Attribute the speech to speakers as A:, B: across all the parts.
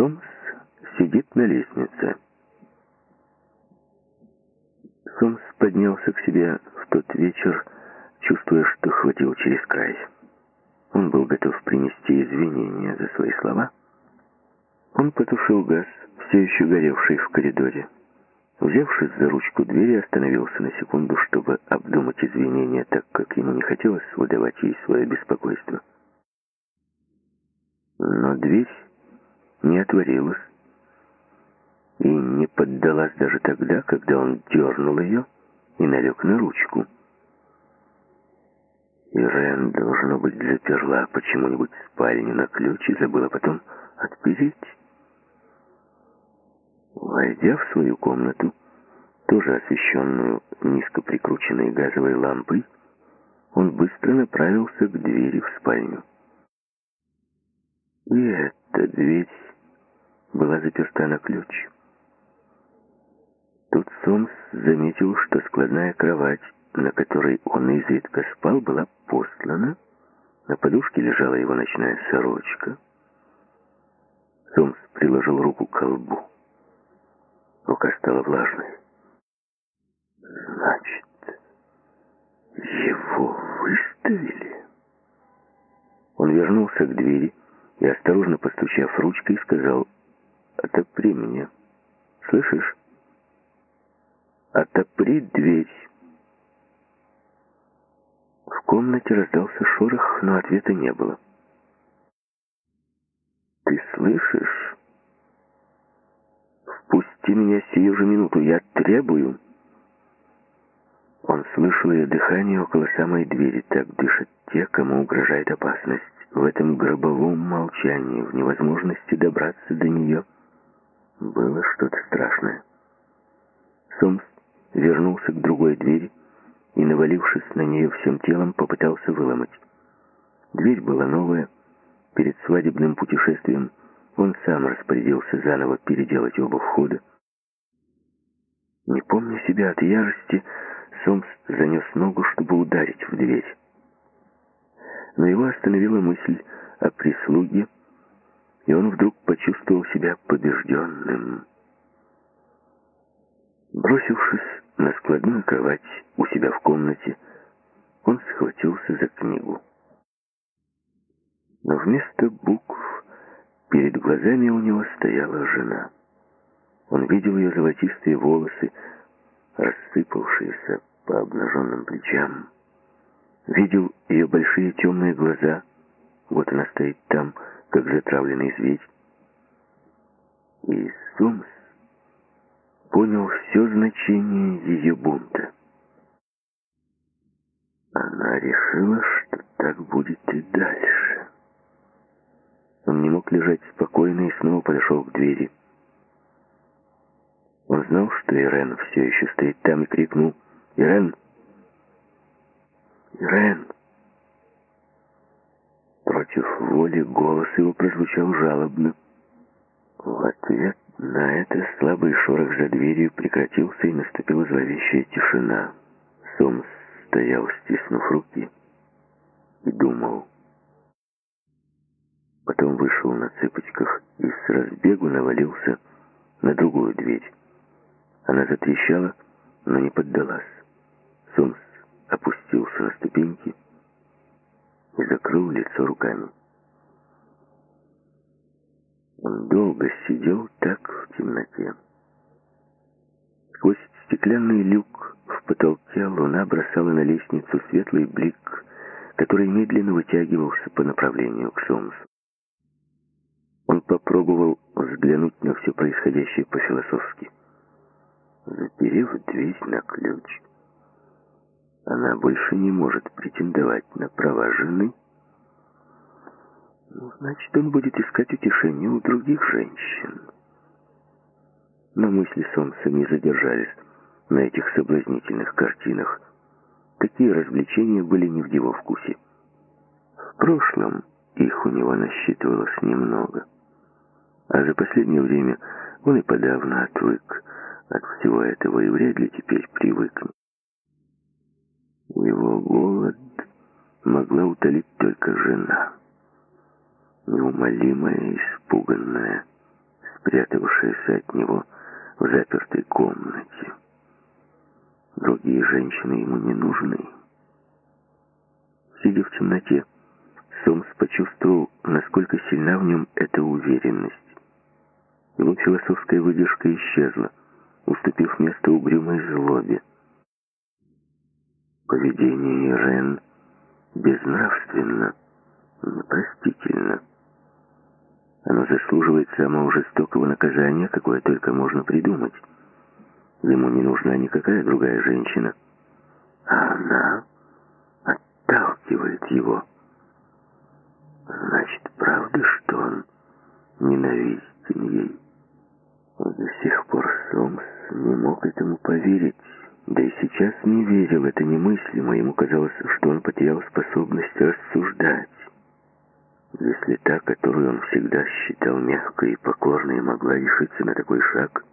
A: Томс сидит на лестнице. Сомс поднялся к себе в тот вечер, чувствуя, что хватил через край. Он был готов принести извинения за свои слова. Он потушил газ, все еще горевший в коридоре. Взявшись за ручку двери, остановился на секунду, чтобы обдумать извинения, так как ему не хотелось выдавать ей свое беспокойство. Но дверь не отворилась и не поддалась даже тогда, когда он дернул ее и налег на ручку. Ирен, должно быть, заперла почему-нибудь спальню на ключ и забыла потом отпереть. Войдя в свою комнату, тоже освещенную низко прикрученной газовой лампой, он быстро направился к двери в спальню. И эта дверь была заперта на ключ. Тут Сомс заметил, что складная кровать, на которой он изредка спал, была послана. На подушке лежала его ночная сорочка. Сомс приложил руку к колбу. Рука стала влажной. Значит, его выставили? Он вернулся к двери и, осторожно постучав ручкой, сказал, «Отопри меня. Слышишь? Отопри дверь». В комнате раздался шорох, но ответа не было. «Ты слышишь?» «Впусти меня сию же минуту, я требую!» Он слышал ее дыхание около самой двери, так дышат те, кому угрожает опасность. В этом гробовом молчании, в невозможности добраться до нее, было что-то страшное. Сомс вернулся к другой двери и, навалившись на нее всем телом, попытался выломать. Дверь была новая. Перед свадебным путешествием он сам распорядился заново переделать оба входа. Не помня себя от ярости, Сомс занес ногу, чтобы ударить в дверь. Но его остановила мысль о прислуге, и он вдруг почувствовал себя побежденным. Бросившись на складную кровать у себя в комнате, он схватился за книгу. Но вместо букв перед глазами у него стояла жена. Он видел ее золотистые волосы, рассыпавшиеся по обнаженным плечам. Видел ее большие темные глаза. Вот она стоит там, как затравленный зверь. И Сомс понял все значение ее бунта. Она решила, что так будет и дальше. Он не мог лежать спокойно и снова подошел к двери. Он знал, что Ирен все еще стоит там и крикнул «Ирен!» «Ирен!» Против воли голос его прозвучал жалобно. В ответ на это слабый шорох за дверью прекратился, и наступила зловещая тишина. Сомс стоял, стиснув руки, и думал. Потом вышел на цыпочках и с разбегу навалился на другую дверь. Она затрещала, но не поддалась. Сомс опустился на ступеньки и закрыл лицо руками. Он долго сидел так в темноте. Сквозь стеклянный люк в потолке луна бросала на лестницу светлый блик, который медленно вытягивался по направлению к солнцу. Он попробовал взглянуть на все происходящее по-философски. Заперев дверь на ключ, она больше не может претендовать на права жены. Ну, значит, он будет искать утешение у других женщин. Но мысли Сомса не задержались на этих соблазнительных картинах. Такие развлечения были не в его вкусе. В прошлом их у него насчитывалось немного. А за последнее время он и подавно отвык от всего этого и вряд ли теперь привыкнет. Его голод могла утолить только жена. Неумолимая, испуганная спрятавшаяся от него в запертой комнате. Другие женщины ему не нужны. Сидя в темноте, Сомс почувствовал, насколько сильна в нем эта уверенность. Его философская выдержка исчезла, уступив место угрюмой злобе. Поведение Ирен безнравственно, непростительно. Оно заслуживает самого жестокого наказания, какое только можно придумать. Ему не нужна никакая другая женщина. А она отталкивает его. Значит, правда, что он ненавистен ей? До сих пор Сомс не мог этому поверить. Да и сейчас не верил, это немыслимо. Ему казалось, что он потерял способность рассуждать. Если та, которую он всегда считал мягкой и покорной, могла решиться на такой шаг,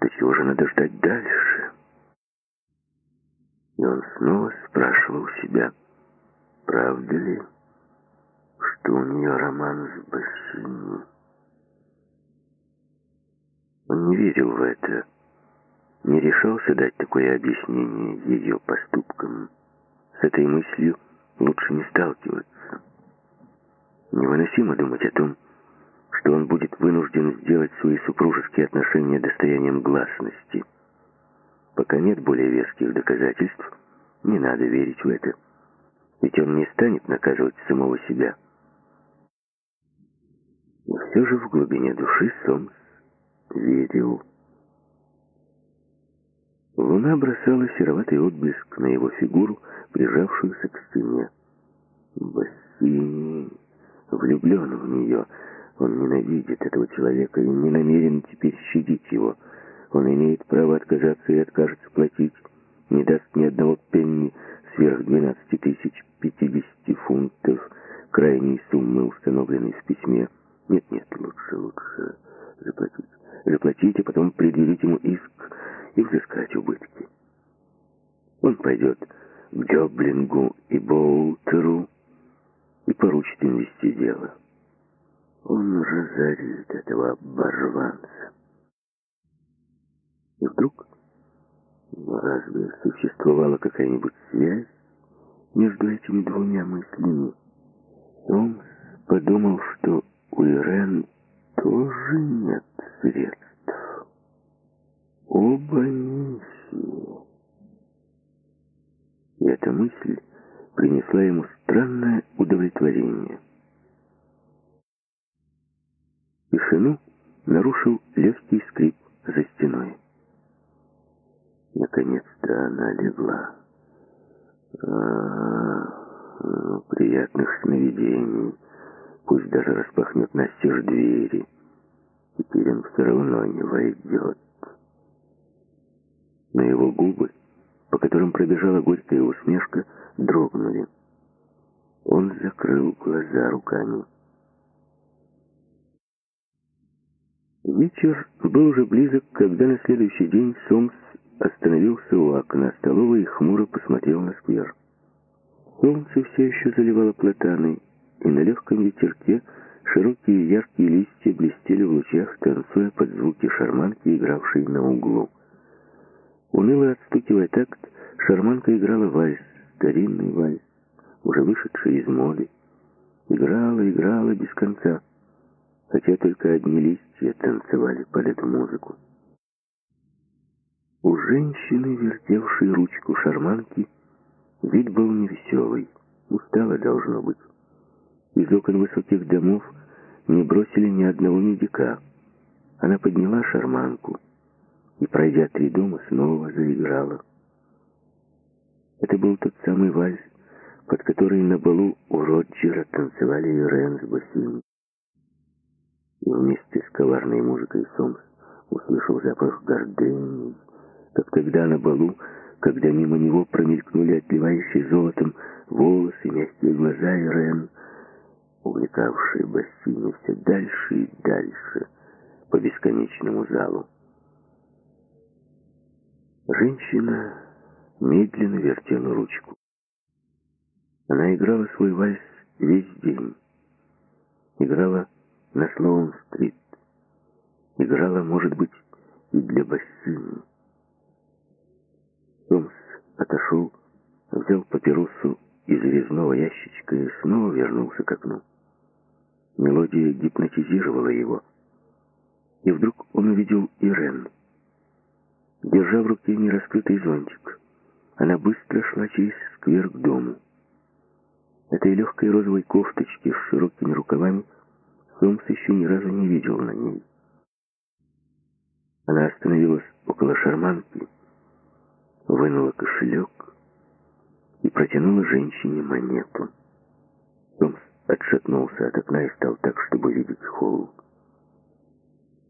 A: то чего же надо ждать дальше? И он снова спрашивал себя, правда ли, что у нее роман с Бассини. Он не верил в это, не решался дать такое объяснение ее поступкам. С этой мыслью лучше не сталкиваться. Невыносимо думать о том, что он будет вынужден сделать свои супружеские отношения достоянием гласности. Пока нет более веских доказательств, не надо верить в это. Ведь он не станет наказывать самого себя. Но все же в глубине души Сомс верил. Луна бросала сероватый отблеск на его фигуру, прижавшуюся к стене. Бассини влюблен в нее. Он ненавидит этого человека и не намерен теперь щадить его. Он имеет право отказаться и откажется платить. Не даст ни одного пенни сверх 12 тысяч 50 фунтов, крайней суммы, установленной в письме. Нет-нет, лучше, лучше заплатить. Заплатить, а потом предъявить ему иск и взыскать убытки. Он пойдет к Дёблингу и Боултеру и поручит им вести дело. Он разорит этого оборванца. И вдруг, разве существовала какая-нибудь связь между этими двумя мыслями? Томс подумал, что у Ирен тоже нет средств. Оба нищие. И эта мысль принесла ему странное удовлетворение. Тишину нарушил легкий скрип за стеной. Наконец-то она легла. А, -а, -а приятных сновидений. Пусть даже распахнет настежь двери. Теперь он все равно не войдет. Но его губы, по которым пробежала горькая усмешка, дрогнули. Он закрыл глаза руками. Вечер был уже близок, когда на следующий день Сомс остановился у окна столовой и хмуро посмотрел на сквер. Солнце все еще заливало платаны, и на легком ветерке широкие яркие листья блестели в лучах, танцуя под звуки шарманки, игравшей на углу. Уныло отстукивая такт, шарманка играла вальс, старинный вальс, уже вышедший из моды. Играла, играла без конца, хотя только одни листья танцевали под эту музыку. У женщины, вертевшей ручку шарманки, вид был невеселый, устала должно быть. Из окон высоких домов не бросили ни одного медика. Она подняла шарманку и, пройдя три дома, снова заиграла. Это был тот самый вальс, под который на балу у Роджера танцевали Ирен с Бассини. И вместе с коварной музыкой Сомс услышал запах гордыни, как тогда на балу, когда мимо него промелькнули отливающие золотом волосы, мягкие глаза Ирен, увлекавшие Бассини все дальше и дальше по бесконечному залу. Женщина медленно вертела ручку. Она играла свой вальс весь день. Играла на Слоун-стрит. играла, может быть, и для Бассини. Томс отошел, взял папиросу из резного ящичка и снова вернулся к окну. Мелодия гипнотизировала его. И вдруг он увидел Ирен. Держа в руке нераскрытый зонтик, она быстро шла через сквер к дому. Этой легкой розовой кофточки с широкими рукавами Сомс еще ни разу не видел на ней. Она остановилась около шарманки, вынула кошелек и протянула женщине монету. Томс отшатнулся от окна и стал так, чтобы видеть холл.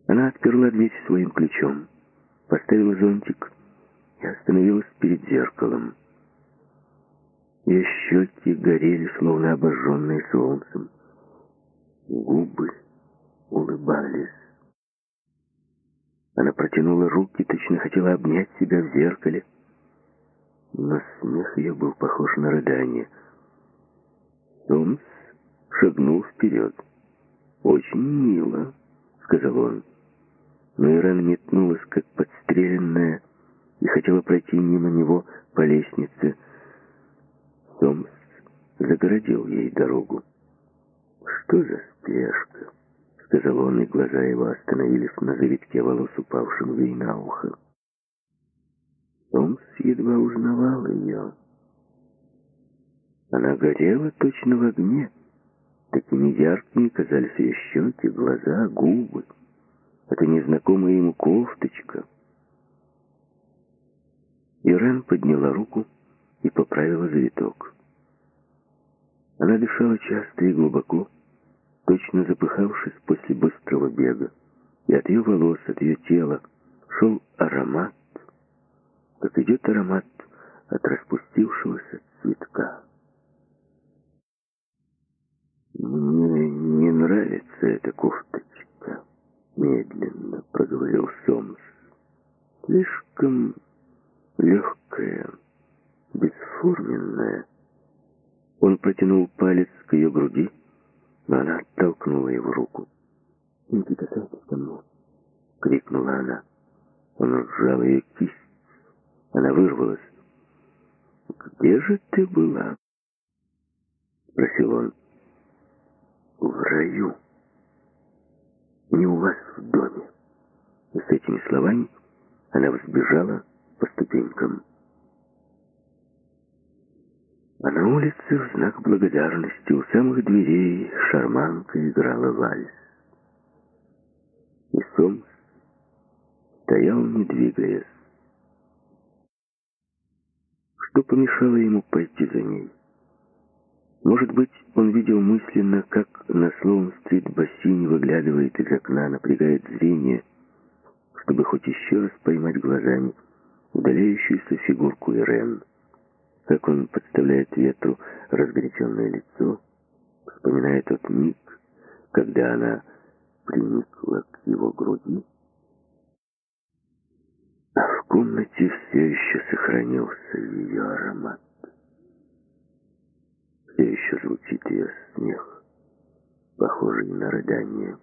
A: Она отперла дверь своим ключом, поставила зонтик и остановилась перед зеркалом. Ее щеки горели, словно обожженные солнцем. Губы улыбались. Она протянула руки, точно хотела обнять себя в зеркале, но смех ее был похож на рыдание. Томс шагнул вперед. «Очень мило», — сказал он. Но Иран метнулась, как подстреленная, и хотела пройти мимо него по лестнице. Томс загородил ей дорогу. «Что за спешка?» — сказал он, и глаза его остановились на завитке волос, упавшим ей на ухо. Томс едва узнавал ее. Она горела точно в огне. Такими яркими казались ее щеки, глаза, губы. Это незнакомая ему кофточка. Ирен подняла руку и поправила завиток. Она дышала часто и глубоко, точно запыхавшись после быстрого бега. И от ее волос, от ее тела шел аромат, как идет аромат от распустившегося цветка. «Мне не нравится эта кофточка», — медленно проговорил Сомс. «Слишком легкая, бесформенная». Он протянул палец к ее груди, но она оттолкнула его руку. «Не прикасайтесь ко мне!» — крикнула она. Он сжал ее кисть. Она вырвалась. «Где же ты была?» — спросил он. «В раю. Не у вас в доме». И с этими словами она взбежала по ступенькам. А на улице в знак благодарности у самых дверей шарманка играла вальс. И Сомс стоял, не двигаясь. Что помешало ему пойти за ней? Может быть, он видел мысленно, как на Слоун-стрит бассейн выглядывает из окна, напрягает зрение, чтобы хоть еще раз поймать глазами удаляющуюся фигурку Ирен как он подставляет ветру разгоряченное лицо, вспоминая тот миг, когда она приникла к его груди. А в комнате все еще сохранился ее аромат. Все еще звучит ее смех, похожий на рыдание.